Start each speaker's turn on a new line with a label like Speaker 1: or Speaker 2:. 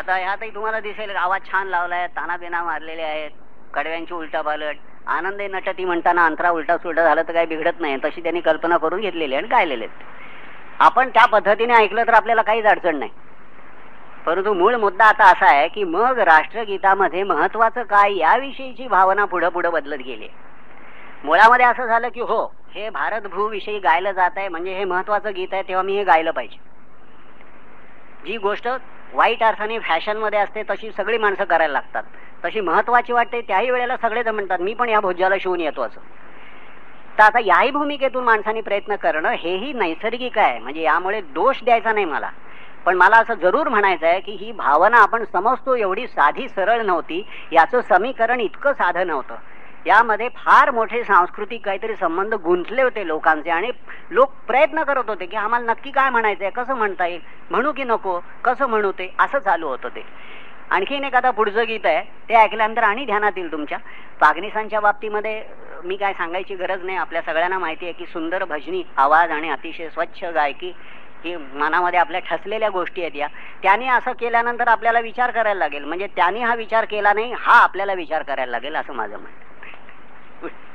Speaker 1: आता ह्यातही तुम्हाला दिसेल आवाज छान लावलाय ताना बिना मारलेले आहेत कडव्यांची उलटा पालट आनंदे नटती म्हणताना अंतरा उलटा सुलटा झालं तर काही बिघडत नाही. तशी त्यांनी कल्पना करून घेतलेली आणि गायलेले आपण त्या पद्धतीने ऐकलं तर आपल्याला काहीच अडचण नाही. परंतु मूळ मुद्दा आता असा आहे की मग राष्ट्रगीतामध्ये महत्वाचं काय याविषयीची भावना पुढं पुढं बदलत गेली मुळामध्ये असं झालं की हो हे भारत भूविषयी गायलं जात आहे म्हणजे हे महत्वाचं गीत आहे तेव्हा मी हे गायलं पाहिजे. जी गोष्ट वाईट अर्थाने फॅशनमध्ये असते तशी सगळी माणसं करायला लागतात. तशी महत्वाची वाटते त्याही वेळेला सगळेच म्हणतात मी पण या भोज्याला शिवून येतो असं. तर आता याही भूमिकेतून माणसाने प्रयत्न करणं हेही नैसर्गिक आहे. म्हणजे यामुळे दोष द्यायचा नाही मला. पण मला असं जरूर म्हणायचं आहे की ही भावना आपण समजतो एवढी साधी सरळ नव्हती. याचं समीकरण इतकं साधं नव्हतं. यामध्ये फार मोठे सांस्कृतिक काहीतरी संबंध गुंतले होते लोकांचे आणि लोक प्रयत्न करत होते की आम्हाला नक्की काय म्हणायचंय कसं म्हणता येईल म्हणू की नको कसं म्हणू ते असं चालू होतं ते आणखीन एक आता पुढचं गीत आहे ते ऐकल्यानंतर आणि ध्यानात येईल तुमच्या. पागनिसांच्या बाबतीमध्ये मी काय सांगायची गरज नाही आपल्या सगळ्यांना माहिती आहे की सुंदर भजनी आवाज आणि अतिशय स्वच्छ गायकी ही मनामध्ये आपल्या ठसलेल्या गोष्टी आहेत या. त्याने असं केल्यानंतर आपल्याला विचार करायला लागेल. म्हणजे त्यांनी हा विचार केला नाही हा आपल्याला विचार करायला लागेल असं माझं म्हणणं Please.